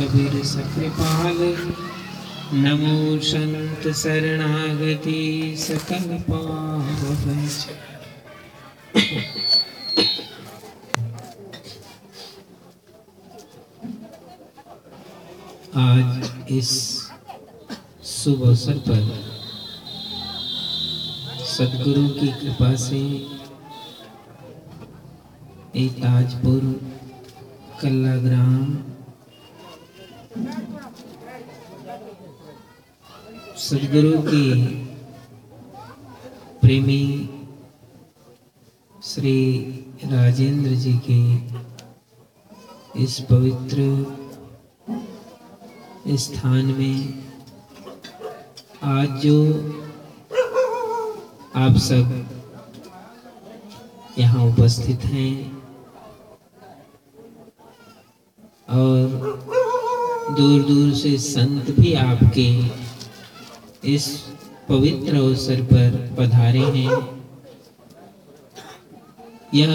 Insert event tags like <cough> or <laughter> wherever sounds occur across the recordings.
कबीर सकृपाल नमो संत शरणागति सकल पावन आज इस शुभ अवसर पर सदगुरु की कृपा से एक ताजपुर कल्ला ग्राम सदगुरु की प्रेमी श्री राजेंद्र जी के इस पवित्र स्थान में आज जो आप सब यहाँ उपस्थित हैं और दूर दूर से संत भी आपके इस पवित्र अवसर पर पधारे हैं। यह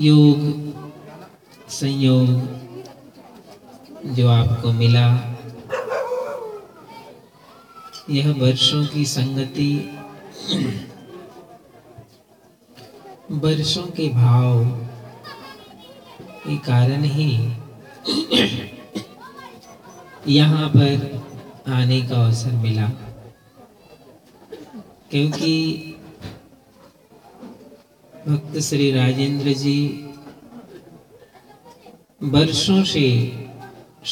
योग संयोग जो आपको मिला, यह वर्षों की संगति, वर्षों के भाव के कारण ही यहाँ पर आने का अवसर मिला। क्योंकि भक्त श्री राजेंद्र जी वर्षों से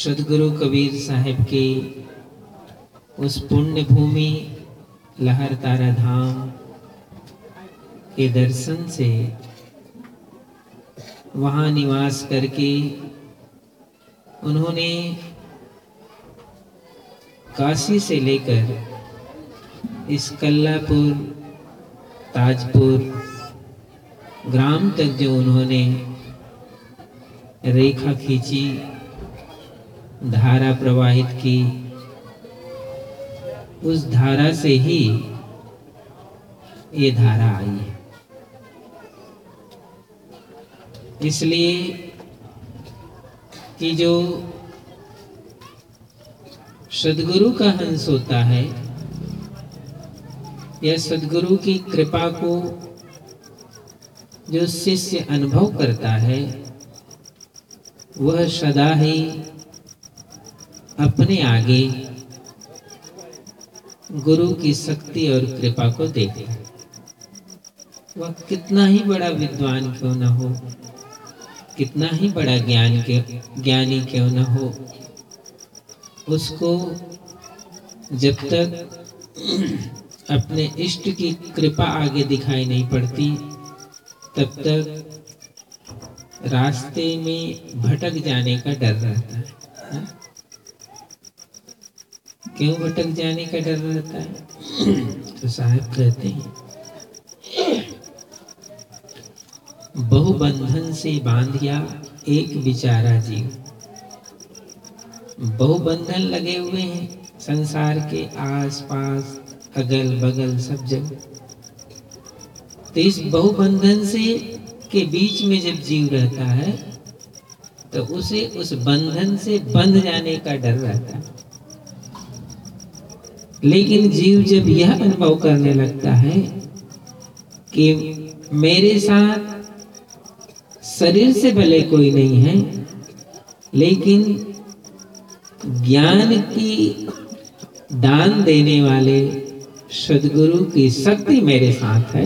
सदगुरु कबीर साहब के उस पुण्य भूमि लहर तारा धाम के दर्शन से वहाँ निवास करके उन्होंने काशी से लेकर इस कल्लापुर, ताजपुर ग्राम तक जो उन्होंने रेखा खींची, धारा प्रवाहित की, उस धारा से ही ये धारा आई है। इसलिए कि जो सदगुरु का हंस होता है या सदगुरु की कृपा को जो शिष्य अनुभव करता है, वह सदा ही अपने आगे गुरु की शक्ति और कृपा को देखे। वह कितना ही बड़ा विद्वान क्यों न हो कितना ही बड़ा ज्ञान के, ज्ञानी क्यों न हो? उसको जब तक अपने इष्ट की कृपा आगे दिखाई नहीं पड़ती, तब तक रास्ते में भटक जाने का डर रहता है। हा? क्यों भटक जाने का डर रहता है? तो साहब कहते हैं बहुबंधन से बांधिया एक बिचारा जीव। बहुबंधन लगे हुए हैं संसार के आस पास अगल बगल सब जगह। तो इस बहुबंधन से के बीच में जब जीव रहता है तो उसे उस बंधन से बंध जाने का डर रहता है। लेकिन जीव जब यह अनुभव करने लगता है कि मेरे साथ शरीर से भले कोई नहीं है, लेकिन ज्ञान की दान देने वाले सदगुरु की शक्ति मेरे साथ है,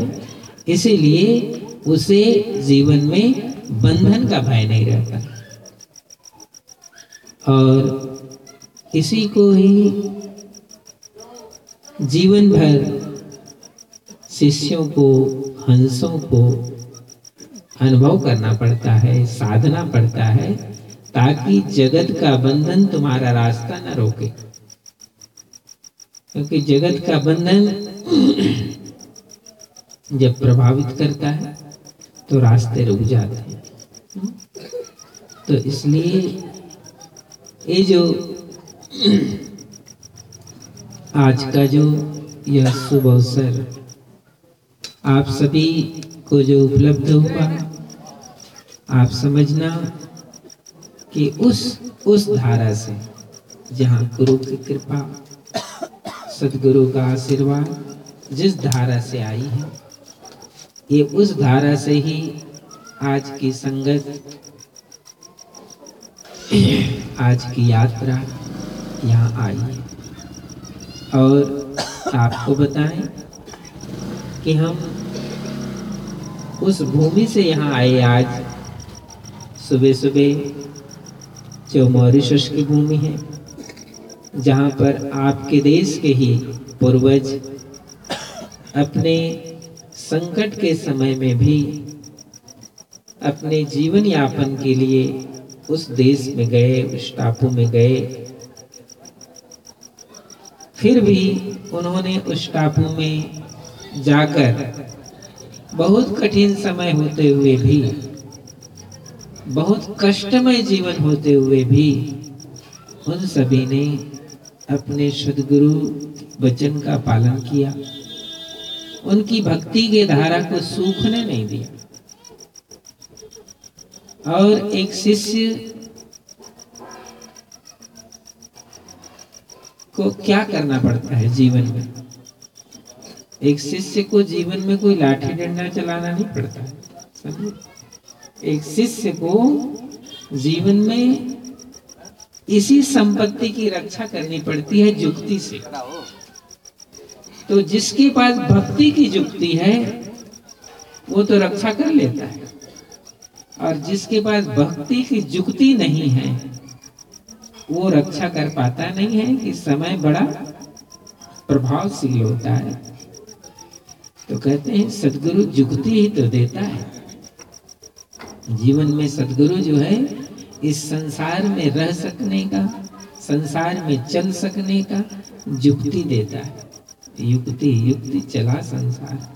इसीलिए उसे जीवन में बंधन का भय नहीं रहता। और इसी को ही जीवन भर शिष्यों को, हंसों को अनुभव करना पड़ता है, साधना पड़ता है, ताकि जगत का बंधन तुम्हारा रास्ता न रोके। क्योंकि जगत का बंधन जब प्रभावित करता है तो रास्ते रुक जाते हैं। तो इसलिए ये जो आज का जो यह शुभ अवसर आप सभी को जो उपलब्ध हुआ आप समझना कि उस उस धारा से जहाँ गुरु की कृपा, सदगुरु का आशीर्वाद जिस धारा से आई है, ये उस धारा से ही आज की संगत, आज की यात्रा यहाँ आई है। और आपको बताएँ कि हम उस भूमि से यहाँ आए आज सुबह सुबह जो मॉरिशस की भूमि है, जहाँ पर आपके देश के ही पूर्वज अपने संकट के समय में भी अपने जीवन यापन के लिए उस देश में गए, उस टापू में गए। फिर भी उन्होंने उस टापू में जाकर बहुत कठिन समय होते हुए भी बहुत कष्टमय जीवन होते हुए भी उन सभी ने अपने सदगुरु वचन का पालन किया। उनकी भक्ति के धारा को सूखने नहीं दिया। और एक शिष्य को क्या करना पड़ता है जीवन में? एक शिष्य को जीवन में कोई लाठी डंडा चलाना नहीं पड़ता एक शिष्य को जीवन में इसी संपत्ति की रक्षा करनी पड़ती है जुक्ति से। तो जिसके पास भक्ति की जुक्ति है, वो तो रक्षा कर लेता है। और जिसके पास भक्ति की जुक्ति नहीं है, वो रक्षा कर पाता नहीं है कि समय बड़ा प्रभावशील होता है। तो कहते हैं, सदगुरु जुक्ति ही तो देता है। जीवन में सदगुरु जो है, इस संसार में रह सकने का, संसार में चल सकने का जुक्ति देता है। युक्ति युक्ति चला संसार।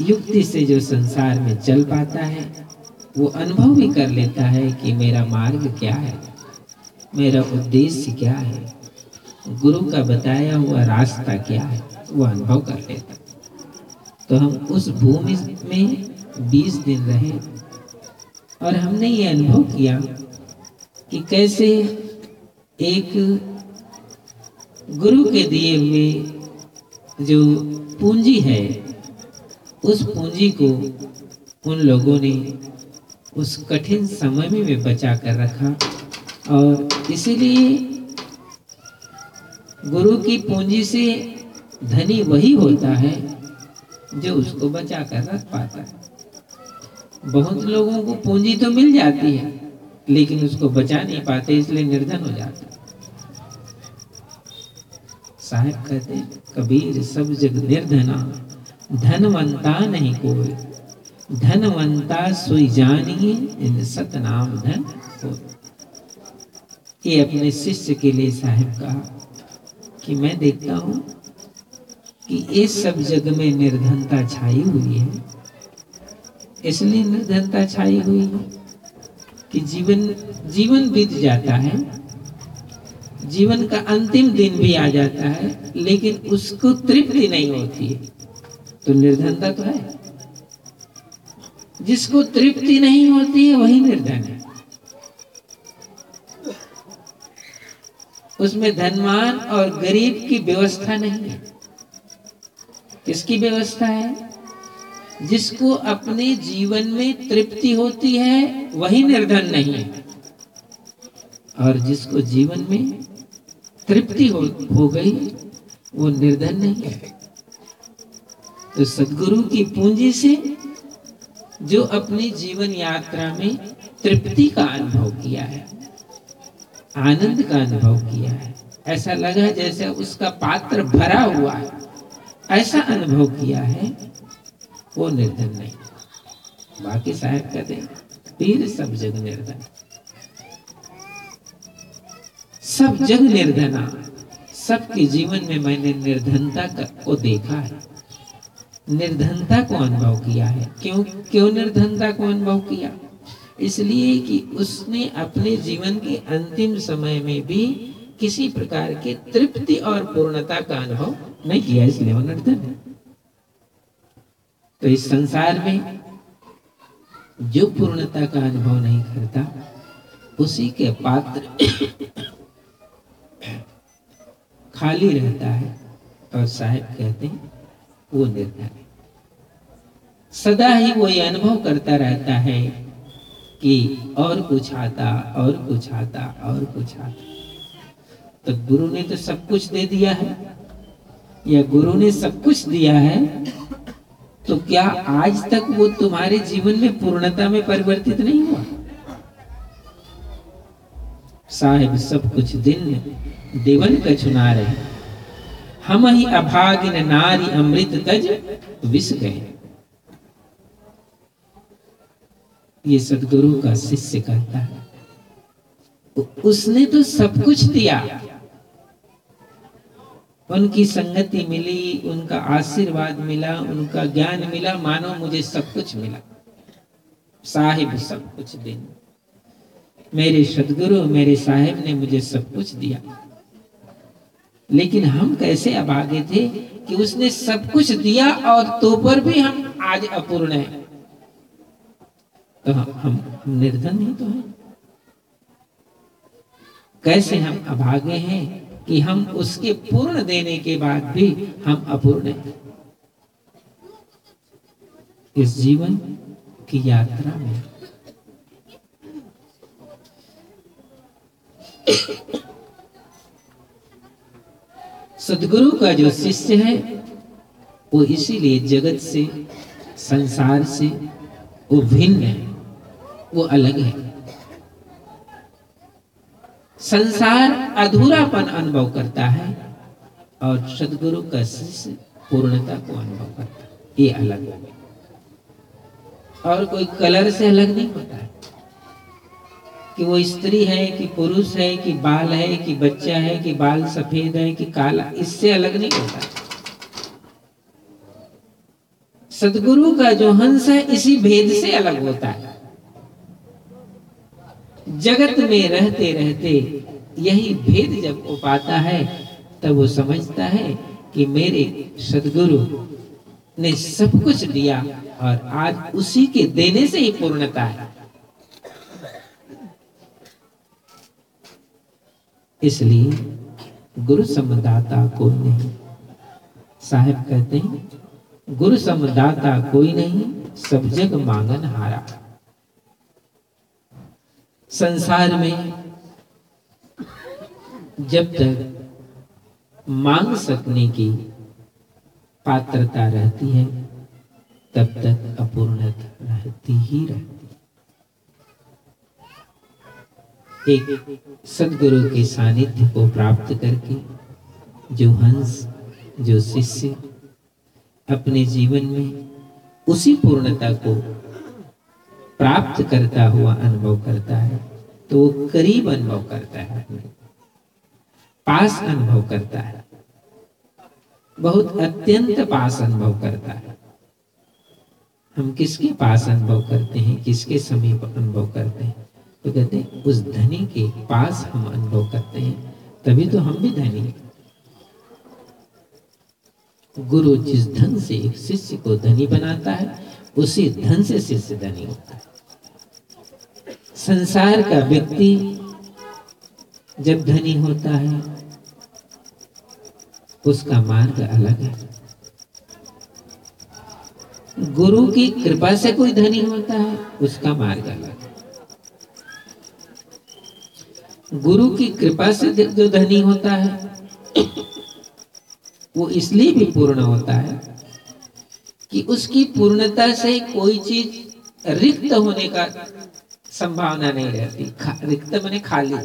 युक्ति से जो संसार में चल पाता है, वो अनुभव भी कर लेता है कि मेरा मार्ग क्या है, मेरा उद्देश्य क्या है, गुरु का बताया हुआ रास्ता क्या है, वो अनुभव कर लेता तो हम उस भूमि में बीस दिन रहे और हमने ये अनुभव किया कि कैसे एक गुरु के दिए हुए जो पूंजी है, उस पूंजी को उन लोगों ने उस कठिन समय में भी बचा कर रखा और इसीलिए गुरु की पूंजी से धनी वही होता है जो उसको बचा कर रख पाता है। बहुत लोगों को पूंजी तो मिल जाती है, लेकिन उसको बचा नहीं पाते, इसलिए निर्धन हो जाता साहेब कहते कबीर, सब जग निर्धना, धनवंता नहीं कोई। धनवंता सुई जानिए, इन सतनाम धन हो ये अपने शिष्य के लिए साहेब कहा कि मैं देखता हूँ कि इस सब जग में निर्धनता छाई हुई है। इसलिए निर्धनता छाई हुई है कि जीवन जीवन बीत जाता है। जीवन का अंतिम दिन भी आ जाता है, लेकिन उसको तृप्ति नहीं होती। है तो निर्धनता तो है। जिसको तृप्ति नहीं होती है, वही निर्धन है। उसमें धनवान और गरीब की व्यवस्था नहीं है। किसकी व्यवस्था है? जिसको अपने जीवन में तृप्ति होती है वही निर्धन नहीं है। और जिसको जीवन में तृप्ति हो, हो गई वो निर्धन नहीं है। तो सदगुरु की पूंजी से जो अपनी जीवन यात्रा में तृप्ति का अनुभव किया है आनंद का अनुभव किया है ऐसा लगा जैसे उसका पात्र भरा हुआ है ऐसा अनुभव किया है वो निर्धन नहीं। बाकी साहब कहते पीर सब जग निर्धन। सब जग निर्धना सबके जीवन में मैंने निर्धनता को देखा है। निर्धनता को अनुभव किया है। क्यों क्यों निर्धनता को अनुभव किया? इसलिए कि उसने अपने जीवन के अंतिम समय में भी किसी प्रकार के तृप्ति और पूर्णता का अनुभव नहीं किया, इसलिए वो निर्धन है। तो इस संसार में जो पूर्णता का अनुभव नहीं करता, उसी के पात्र खाली रहता है और साहेब कहते हैं, वो निर्धन है। सदा ही वो ये अनुभव करता रहता है कि और कुछ आता, और कुछ आता, और कुछ आता। तो गुरु ने तो सब कुछ दे दिया है, या गुरु ने सब कुछ दिया है तो क्या आज तक वो तुम्हारे जीवन में पूर्णता में परिवर्तित नहीं हुआ? साहेब, सब कुछ दिन देवन का चुना रहे। हम ही अभागिन नारी अमृत तज विष गए। ये सदगुरु का शिष्य कहता है उसने तो सब कुछ दिया। उनकी संगति मिली उनका आशीर्वाद मिला उनका ज्ञान मिला मानो मुझे सब कुछ मिला। साहिब सब कुछ दिन। मेरे सदगुरु मेरे साहिब ने मुझे सब कुछ दिया। लेकिन हम कैसे अभागे थे कि उसने सब कुछ दिया और तो पर भी हम आज अपूर्ण है? तो हम, हम निर्धन ही तो हैं। कैसे हम अभागे हैं? कि हम उसके पूर्ण देने के बाद भी हम अपूर्ण हैं। इस जीवन की यात्रा में सदगुरु का जो शिष्य है, वो इसीलिए जगत से, संसार से वो भिन्न है, वो अलग है। संसार अधूरापन अनुभव करता है और सदगुरु का शिष्य पूर्णता को अनुभव करता है। ये अलग है। और कोई कलर से अलग नहीं होता है। कि वो स्त्री है कि पुरुष है कि बाल है कि बच्चा है कि बाल सफ़ेद है कि काला, इससे अलग नहीं होता सदगुरु का जो हंस है, इसी भेद से अलग होता है। जगत में रहते रहते यही भेद जब वो पाता है, तब वो समझता है कि मेरे सदगुरु ने सब कुछ दिया और आज उसी के देने से ही पूर्णता है। इसलिए गुरु समदाता कोई नहीं। साहेब कहते हैं, गुरु समदाता कोई नहीं, सब जग मांगन हारा। संसार में जब तक मांग सकने की पात्रता रहती है, तब तक अपूर्णता रहती ही रहती एक सदगुरु के सानिध्य को प्राप्त करके जो हंस, जो शिष्य अपने जीवन में उसी पूर्णता को प्राप्त करता हुआ, अनुभव करता है तो वो करीब अनुभव करता है पास अनुभव करता है। बहुत अत्यंत पास अनुभव करता है। हम किसके पास अनुभव करते हैं, किसके समीप अनुभव करते हैं? तो कहते हैं, उस धनी के पास हम अनुभव करते हैं, तभी तो हम भी धनी हैं। गुरु जिस धन से, शिष्य को धनी बनाता है, उसी धन से शिष्य धनी होता है। संसार का व्यक्ति जब धनी होता है, उसका मार्ग अलग है। गुरु की कृपा से कोई धनी होता है, उसका मार्ग अलग है। गुरु की कृपा से जो धनी होता है, वो इसलिए भी पूर्ण होता है कि उसकी पूर्णता से कोई चीज़ रिक्त होने का संभावना नहीं रहती रिक्त मैंने खाली।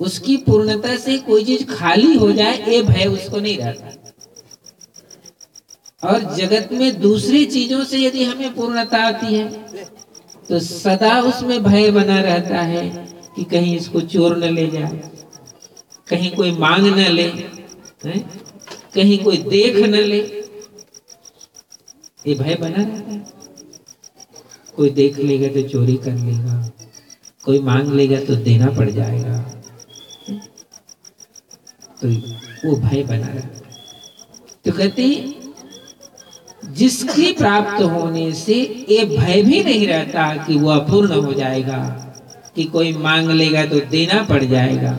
उसकी पूर्णता से कोई चीज़ खाली हो जाए, ये भय उसको नहीं रहता। और जगत में दूसरी चीज़ों से यदि हमें पूर्णता आती है तो सदा उसमें भय बना रहता है कि कहीं इसको चोर न ले जाए, कहीं कोई मांग न ले, है? कहीं कोई देख न ले। ये भय बना रहता है। कोई देख लेगा तो चोरी कर लेगा। कोई मांग लेगा तो देना पड़ जाएगा। तो वो भय बना रहा तो कहते जिसकी प्राप्त होने से ये भय भी नहीं रहता कि वो अपूर्ण हो जाएगा, कि कोई मांग लेगा तो देना पड़ जाएगा।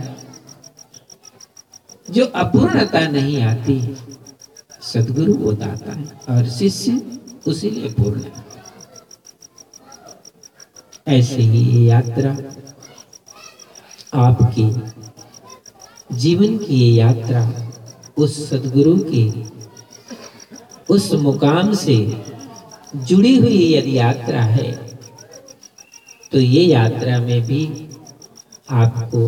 जो अपूर्णता नहीं आती, सदगुरु वो दाता है और शिष्य उसी लिए पूर्ण है। ऐसे ही ये यात्रा आपकी जीवन की ये यात्रा उस सदगुरु के, उस मुकाम से जुड़ी हुई यदि यात्रा है तो ये यात्रा में भी आपको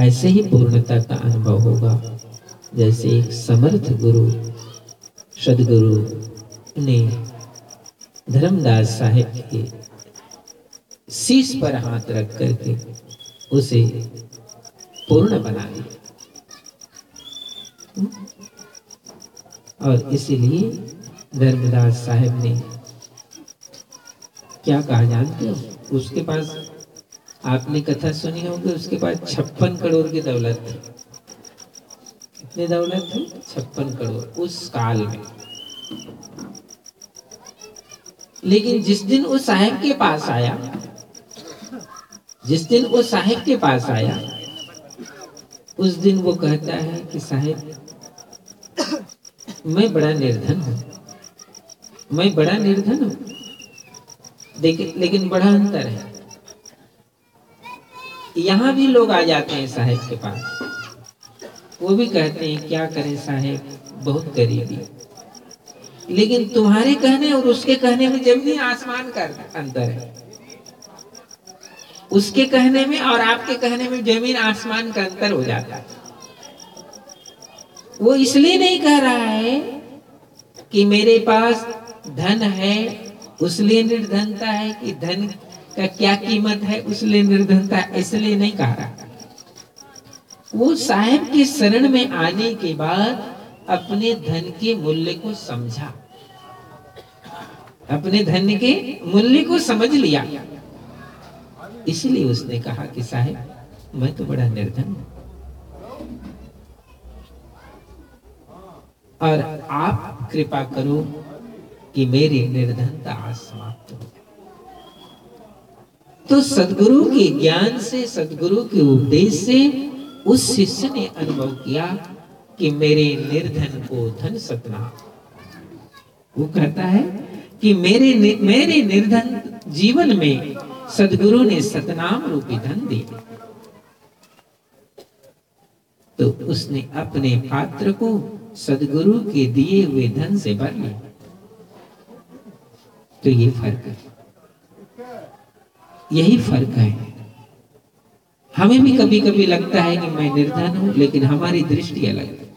ऐसे ही पूर्णता का अनुभव होगा, जैसे एक समर्थ गुरु, सदगुरु ने धर्मदास साहेब के शीश पर हाथ रख करके उसे पूर्ण बना दिया और इसीलिए धर्मदास साहेब ने क्या कहा जानते हो? उसके पास आपने कथा सुनी होगी, उसके पास छप्पन करोड़ की दौलत थी। कितनी दौलत थी? छप्पन करोड़, उस काल में। लेकिन जिस दिन उस साहेब के पास आया जिस दिन वो साहेब के पास आया, उस दिन वो कहता है कि साहेब, मैं बड़ा निर्धन हूँ। मैं बड़ा निर्धन हूँ। लेकिन बड़ा अंतर है। यहाँ भी लोग आ जाते हैं साहेब के पास। वो भी कहते हैं, क्या करें साहेब? बहुत गरीबी। लेकिन तुम्हारे कहने और उसके कहने में ज़मीन आसमान का अंतर है उसके कहने में और आपके कहने में ज़मीन आसमान का अंतर हो जाता है। वो इसलिए नहीं कह रहा है कि मेरे पास धन है, उसलिए निर्धनता है कि धन का क्या कीमत है, उसलिए निर्धनता इसलिए नहीं कह रहा। वो साहेब के शरण में आने के बाद अपने धन के मूल्य को समझा। अपने धन के मूल्य को समझ लिया। इसलिए उसने कहा कि साहेब, मैं तो बड़ा निर्धन हूँ। और आप कृपा करो कि मेरी निर्धनता समाप्त हो तो सदगुरु के ज्ञान से, सदगुरु के उपदेश से उस शिष्य ने अनुभव किया कि मेरे निर्धन को धन सतना। वो कहता है कि मेरे मेरे निर्धन जीवन में सदगुरु ने सतनाम रूपी धन दिया तो उसने अपने पात्र को सदगुरु के दिए हुए धन से भर लिया। तो ये फ़र्क है। यही फ़र्क है। हमें भी कभी कभी लगता है कि मैं निर्धन हूँ, लेकिन हमारी दृष्टि अलग है।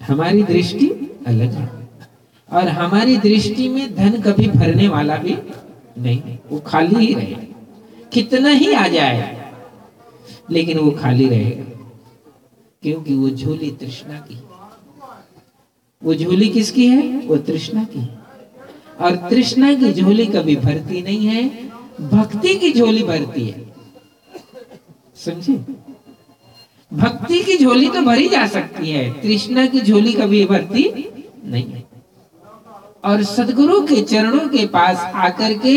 हमारी दृष्टि अलग है। और हमारी दृष्टि में धन कभी भरने वाला भी नहीं, वो खाली ही रहेगा कितना ही आ जाए, लेकिन वो खाली रहेगा क्योंकि वो झोली तृष्णा की वो झोली किसकी है? वो तृष्णा की और तृष्णा की झोली कभी भरती नहीं है, भक्ति की झोली भरती है। समझे? भक्ति की झोली तो भरी जा सकती है, तृष्णा की झोली कभी भरती नहीं है। और सदगुरु के चरणों के पास आकर के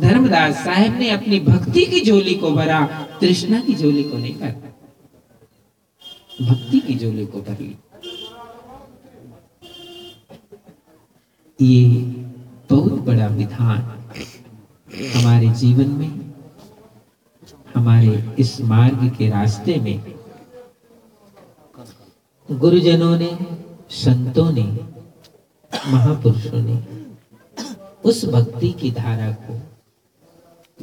धर्मदास साहेब ने अपनी भक्ति की झोली को भरा, तृष्णा की झोली को नहीं भरा भक्ति की झोली को भर ली। ये बहुत बड़ा विधान हमारे जीवन में, हमारे इस मार्ग के रास्ते में। गुरुजनों ने, संतों ने महापुरुषों ने उस भक्ति की धारा को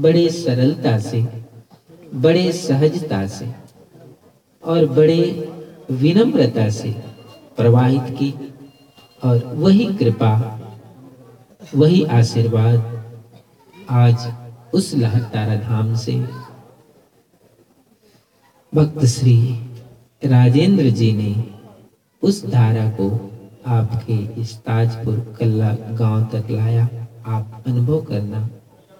बड़े सरलता से, बड़े सहजता से और बड़े विनम्रता से प्रवाहित की और वही कृपा, वही आशीर्वाद आज उस लहरतारा धाम से भक्त श्री राजेंद्र जी ने उस धारा को आपके इस ताजपुर कल्ला गाँव तक लाया आप अनुभव करना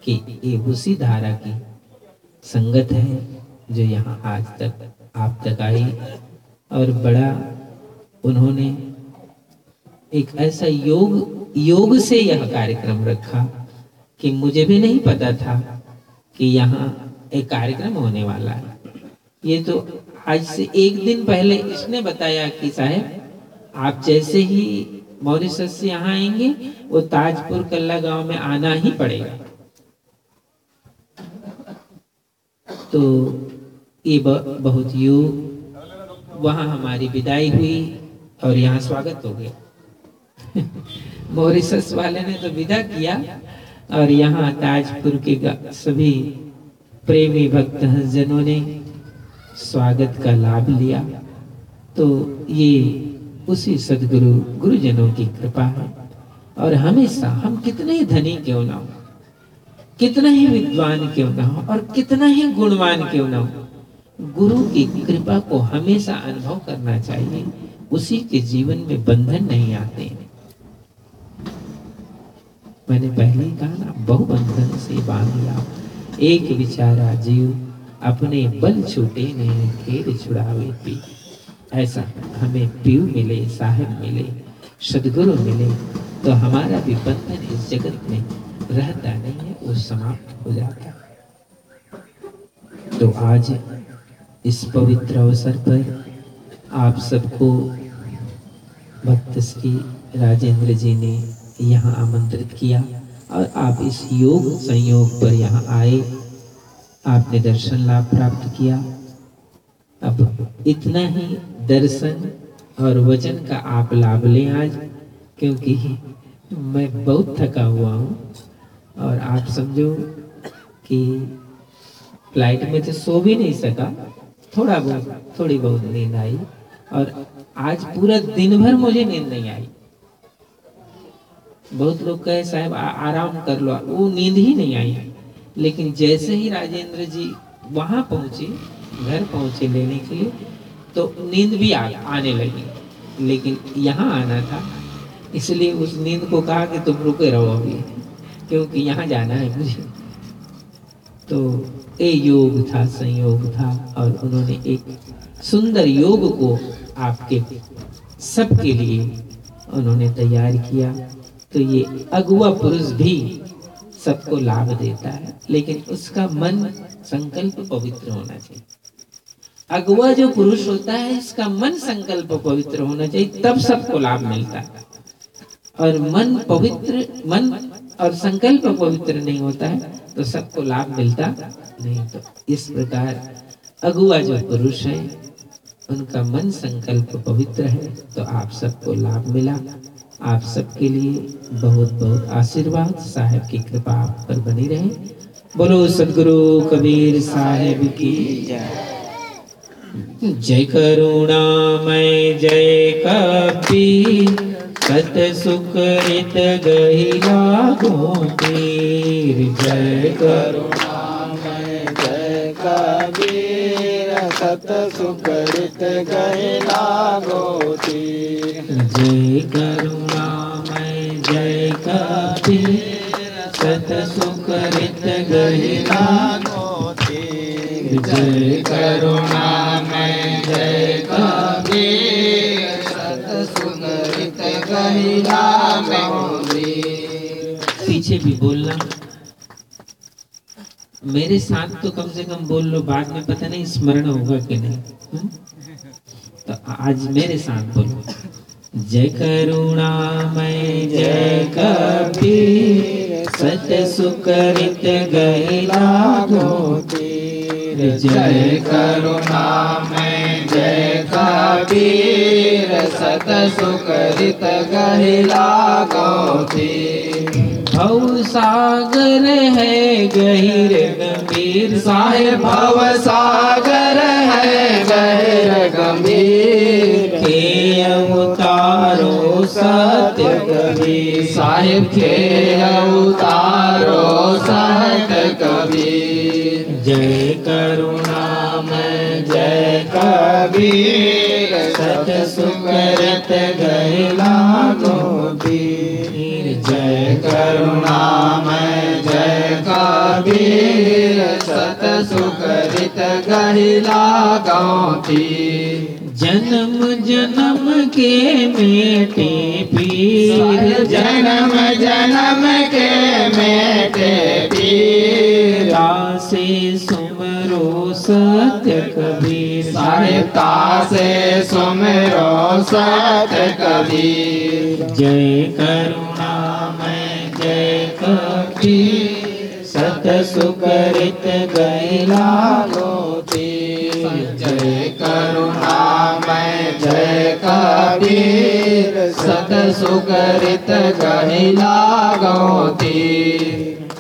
कि ये उसी धारा की संगत है जो यहाँ आज तक आप तक आई और बड़ा उन्होंने एक ऐसा योग योग से यह कार्यक्रम रखा कि मुझे भी नहीं पता था कि यहाँ एक कार्यक्रम होने वाला है। ये तो आज से एक दिन पहले इसने बताया कि साहब आप जैसे ही मॉरिशस से यहाँ आएँगे, वो ताजपुर कल्ला गाँव में आना ही पड़ेगा। तो ये बहुत योग वहाँ हमारी विदाई हुई और यहाँ स्वागत हो गया। <laughs> मॉरिशस वाले ने तो विदा किया और यहाँ ताजपुर के सभी प्रेमी भक्त जनों ने स्वागत का लाभ लिया। तो ये उसी सदगुरु गुरुजनों की कृपा है। और हमेशा हम कितने ही धनी क्यों ना हो, कितना ही विद्वान क्यों ना हो, और कितना ही गुणवान क्यों ना हो, गुरु की कृपा को हमेशा अनुभव करना चाहिए। उसी के जीवन में बंधन नहीं आते। मैंने पहले ही कहा ना, बहुबंधन से बाँध लिया एक विचारा जीव अपने बल छूटे ने खेल छुड़ावे पी। ऐसा हमें पीव मिले, साहेब मिले, सदगुरु मिले तो हमारा भी बंधन इस जगत में रहता नहीं है, वो समाप्त हो जाता तो आज इस पवित्र अवसर पर आप सबको भक्त श्री राजेंद्र जी ने यहाँ आमंत्रित किया और आप इस योग संयोग पर यहाँ आए, आपने दर्शन लाभ प्राप्त किया। अब इतना ही दर्शन और वचन का आप लाभ लें आज, क्योंकि मैं बहुत थका हुआ हूँ। और आप समझो कि फ़्लाइट में तो सो भी नहीं सका। थोड़ा बहुत, थोड़ी बहुत नींद आई। और आज पूरा दिन भर मुझे नींद नहीं आई। बहुत लोग कहे, साहब आराम कर लो। वो नींद ही नहीं आई। लेकिन जैसे ही राजेंद्र जी वहाँ पहुँचे, घर पहुँचे लेने के लिए तो नींद भी आ, आने लगी। लेकिन यहाँ आना था। इसलिए उस नींद को कहा कि तुम रुके रहो अभी क्योंकि यहाँ जाना है मुझे। तो ये योग था संयोग था और उन्होंने एक सुंदर योग को आपके सबके लिए उन्होंने तैयार किया। तो ये अगुआ पुरुष भी सबको लाभ देता है। लेकिन उसका मन संकल्प पवित्र होना चाहिए। अगुआ जो पुरुष होता है, इसका मन संकल्प पवित्र होना चाहिए, तब सबको लाभ मिलता है। और मन पवित्र, मन और संकल्प पवित्र नहीं होता है तो सबको लाभ मिलता नहीं। तो इस प्रकार अगुआ जो पुरुष है, उनका मन संकल्प पवित्र है तो आप सबको लाभ मिला। आप सबके लिए बहुत बहुत आशीर्वाद। साहेब की कृपा आप पर बनी रहे। बोलो सदगुरु कबीर साहेब की जय। करुणा मैं जय कबीर सत सुकृत गहिला गोपीर जय करुणा मैं जय कबीर सत सुकृत गहिला गोपीर जय करुणा जय कबीर सत सुकृत गहिला जय करुणा पीछे भी बोलना। मेरे साथ तो कम से कम बोल लो, बाद में पता नहीं स्मरण होगा कि नहीं। हुँ? तो आज मेरे साथ बोलो। जय करुणा, मैं जय कबीर, सत सुकृत गैला जय करुणा, मैं जय कबीर सत सुकृत गहिला गोतीर भव सागर है गहिर गंभीर, साहेब भव सागर है गहिर गंभीर। के अवतारो सत्य कबीर साहेब के अवतारो सत्य कबीर जय करुणा कबीर सत सुकरत गहिला गोबीर जय करुणा मैं जय कबीर सत सुकृत गहिला गौती जन्म जन्म के मेटे पीर। जन्म जन्म के मेटे पीर। दासे सुमरो सत्य कबीर साहिता से सुमरो सत्य कबीर जय करुणामय जय कबीर। सत सुकरित गैला जय जय कबीर सत सुकरित गहिला गौती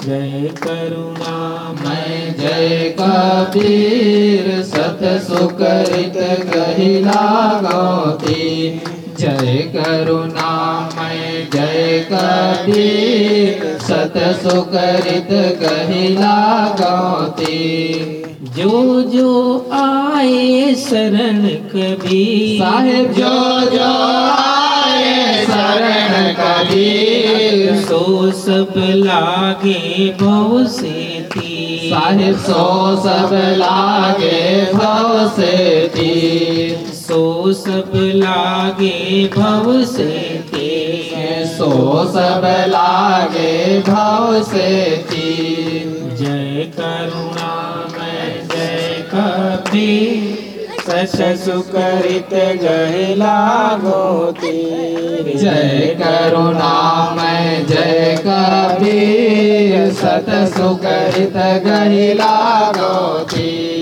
जय करुणामय मैं जय कबीर सत सुकरित गहिला गौती जय करुणा मैं जय कबीर सत सुकरित गहिला गौती जो जो आए शरण कबीर साहेब जो जो आए शरण कभी। सो सब लागे भव से साहिब सो सब लागे भव से सो सब लागे भव से सो सब लागे भव से सच सुकरित गहला गोती जय करुणा मैं जय कबीर। सत सुकरित गहिला गोती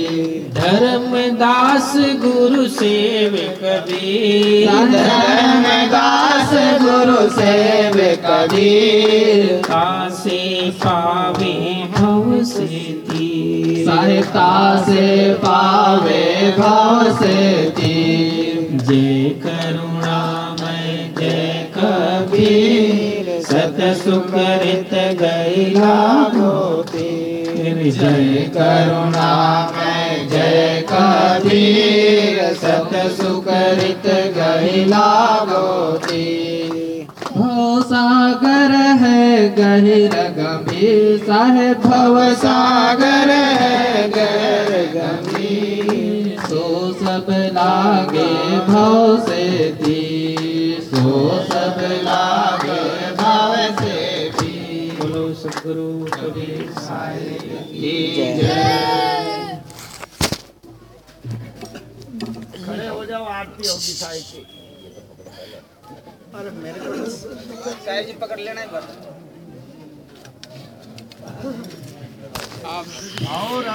धर्मदास गुरु सेव कबीर धर्मदास गुरु सेव कबीर कासे पावे भव से तीर। सहिता से पावे भव से तीर। जय करुणामय जय कबीर। सत सुकरित गैला जय करुणा मैं कबीर सत सुकरित गहिला गोती भव सागर है गहिर गंभीर साहेब भव सागर है गैर गंभीर सो सब लागे भव से तीर। सो सब लागे भव से तीर। बोलो सदगुरु कबीर साहिब की जय खड़े हो जाओ आरती होगी साई की अरे मेरे को साई जी पकड़ लेना है बस। और